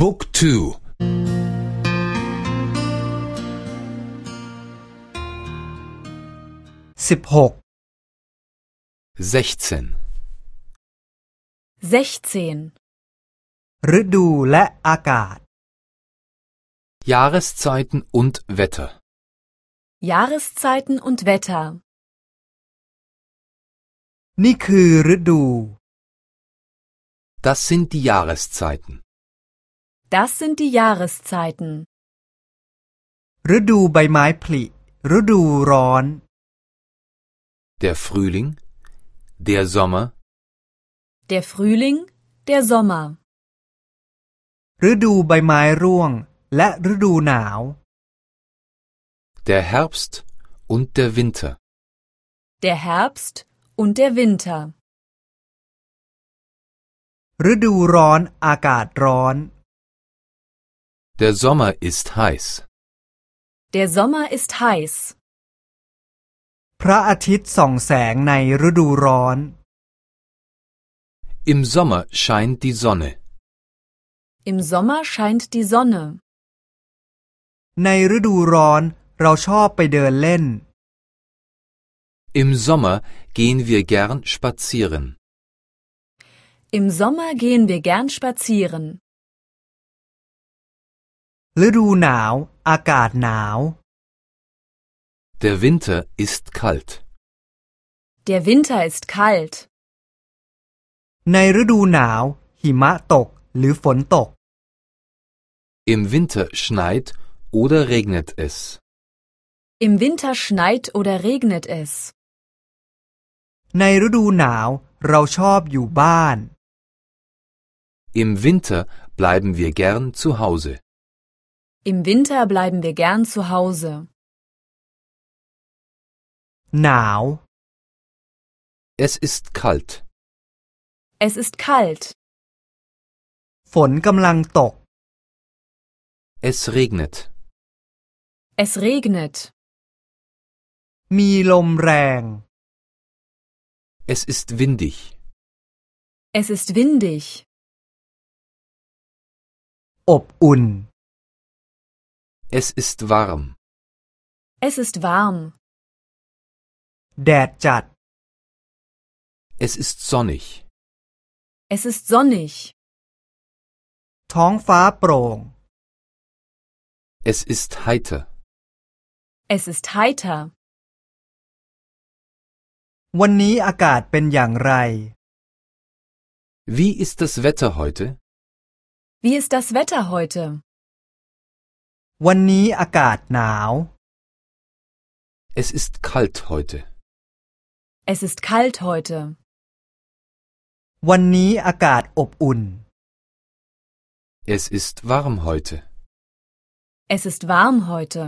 บุ๊กทู สิบหก 16 16. ฤดูและอากาศ Jahreszeiten und Wetter Jahreszeiten und Wetter. นี่คือฤดู Das sind die Jahreszeiten Das sind die Jahreszeiten. ฤดูใบไม้ผลิฤดูร้อน Der Frühling Der Sommer Der Frühling, der Sommer. ฤดูใบไม้ร่วง และฤดูหนาว Der Herbst und der Winter Der Herbst und der Winter. ฤดูร้อนอากาศร้อน Der Sommer ist heiß Der Sommer ist heiß. พระอาทิตย์ส่องแสงในฤดูร้อน Im Sommer scheint die Sonne Im Sommer scheint die Sonne. ในฤดูร้อนเราชอบไปเดินเล่น Im Sommer gehen wir gern spazieren Im Sommer gehen wir gern spazieren. ฤดูหนาว อากาศหนาว Der Winter ist kalt Der Winter ist kalt. ในฤดูหนาว หิมะตก หรือฝนตก Im Winter schneit oder regnet es Im Winter schneit oder regnet es. ในฤดูหนาว เราชอบอยู่บ้าน Im Winter bleiben wir gern zu Hause Im Winter bleiben wir gern zu Hause. หนาว Es ist kalt Es ist kalt. ฝนกำลังตก Es regnet Es regnet. มีลมแรง Es ist windig Es ist windig. อบอุ่น Es ist warm Es ist warm. แดดจัด Es ist sonnig Es ist sonnig. ท้องฟ้าโปร่ง Es ist heiter Es ist heiter. วันนี้อากาศเป็นอย่างไร Wie ist das Wetter heute? Wie ist das Wetter heute? วันนี้อากาศหนาว Es ist kalt heute Es ist kalt heute. วันนี้อากาศอบอุ่น Es ist warm heute Es ist warm heute.